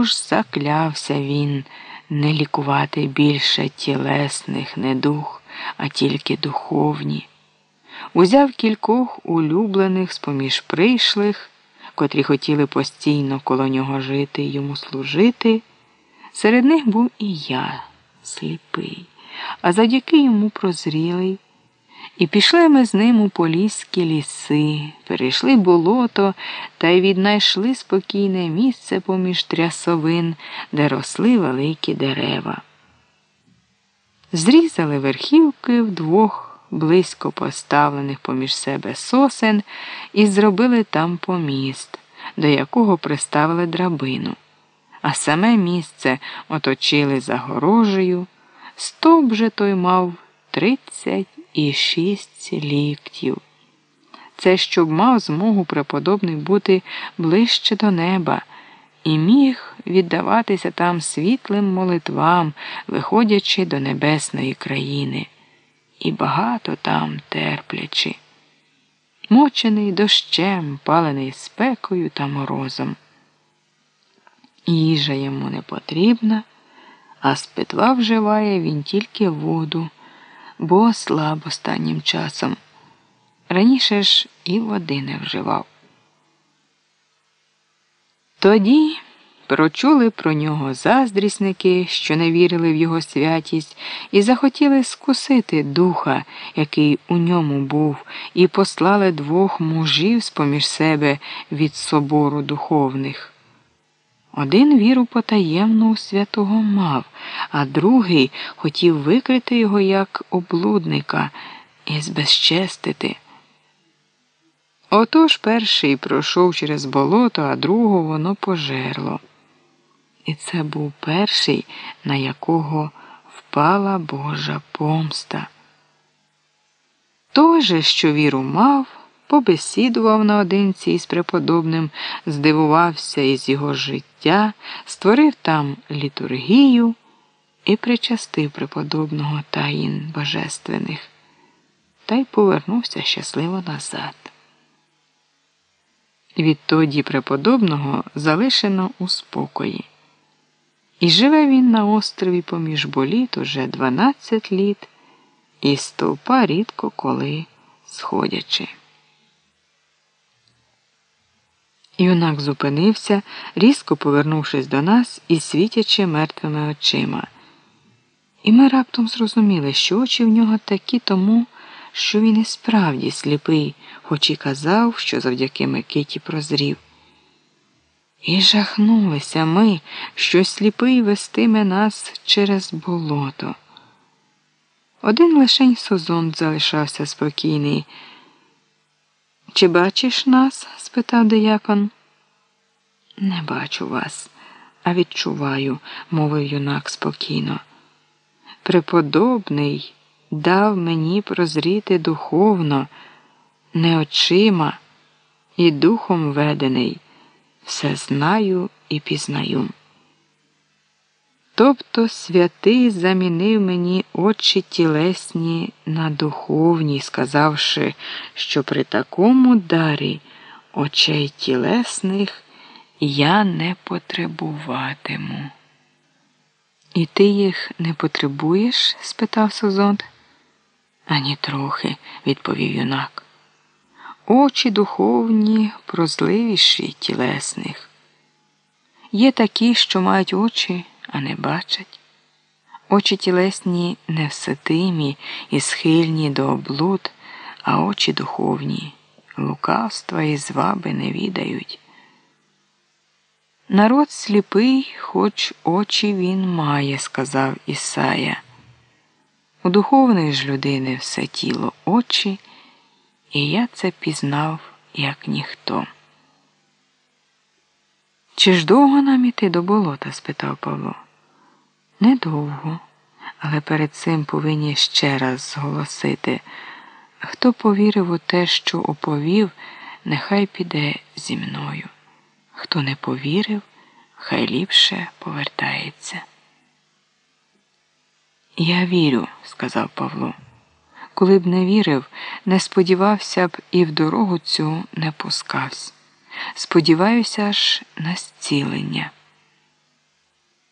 Тож заклявся він не лікувати більше тілесних недух, а тільки духовні. Узяв кількох улюблених з поміж прийшлих, котрі хотіли постійно коло нього жити й йому служити. Серед них був і я, сліпий, а завдяки йому прозрілий. І пішли ми з ним у поліські ліси, перейшли болото та й віднайшли спокійне місце поміж трясовин, де росли великі дерева. Зрізали верхівки вдвох близько поставлених поміж себе сосен і зробили там поміст, до якого приставили драбину, а саме місце оточили загорожею, стовп же той мав тридцять і шість ліктів. Це щоб мав змогу преподобний бути ближче до неба і міг віддаватися там світлим молитвам, виходячи до небесної країни, і багато там терплячи, мочений дощем, палений спекою та морозом. Їжа йому не потрібна, а з питва вживає він тільки воду бо слаб останнім часом. Раніше ж і води не вживав. Тоді прочули про нього заздрісники, що не вірили в його святість, і захотіли скусити духа, який у ньому був, і послали двох мужів з поміж себе від собору духовних. Один віру потаємну у святого мав, а другий хотів викрити його як облудника і збезчестити. Отож перший пройшов через болото, а другого воно пожерло. І це був перший, на якого впала Божа помста. Той же, що віру мав, побесідував наодинці із преподобним, здивувався із його життя, створив там літургію і причастив преподобного таїн божественних, та й повернувся щасливо назад. Відтоді преподобного залишено у спокої. І живе він на острові поміж боліт уже 12 літ, і стовпа рідко коли сходячи. Юнак зупинився, різко повернувшись до нас і світячи мертвими очима. І ми раптом зрозуміли, що очі в нього такі тому, що він і справді сліпий, хоч і казав, що завдяки Микиті прозрів. І жахнулися ми, що сліпий вестиме нас через болото. Один лишень Созон залишався спокійний. Чи бачиш нас? спитав диякон. Не бачу вас, а відчуваю, мовив юнак спокійно. Преподобний дав мені прозріти духовно, не очима і духом ведений, все знаю і пізнаю. Тобто святий замінив мені очі тілесні на духовні, сказавши, що при такому дарі очей тілесних я не потребуватиму. І ти їх не потребуєш? спитав Созонт. Ані трохи, відповів юнак. Очі духовні, прозливіші тілесних. Є такі, що мають очі а не бачать. Очі тілесні невситимі і схильні до облуд, а очі духовні, лукавства і зваби не відають. Народ сліпий, хоч очі він має, сказав Ісая. У духовної ж людини все тіло очі, і я це пізнав, як ніхто. Чи ж довго нам іти до болота? спитав Павло. Недовго, але перед цим повинні ще раз зголосити. Хто повірив у те, що оповів, нехай піде зі мною. Хто не повірив, хай ліпше повертається. Я вірю, сказав Павло. Коли б не вірив, не сподівався б і в дорогу цю не пускався. Сподіваюся ж на зцілення.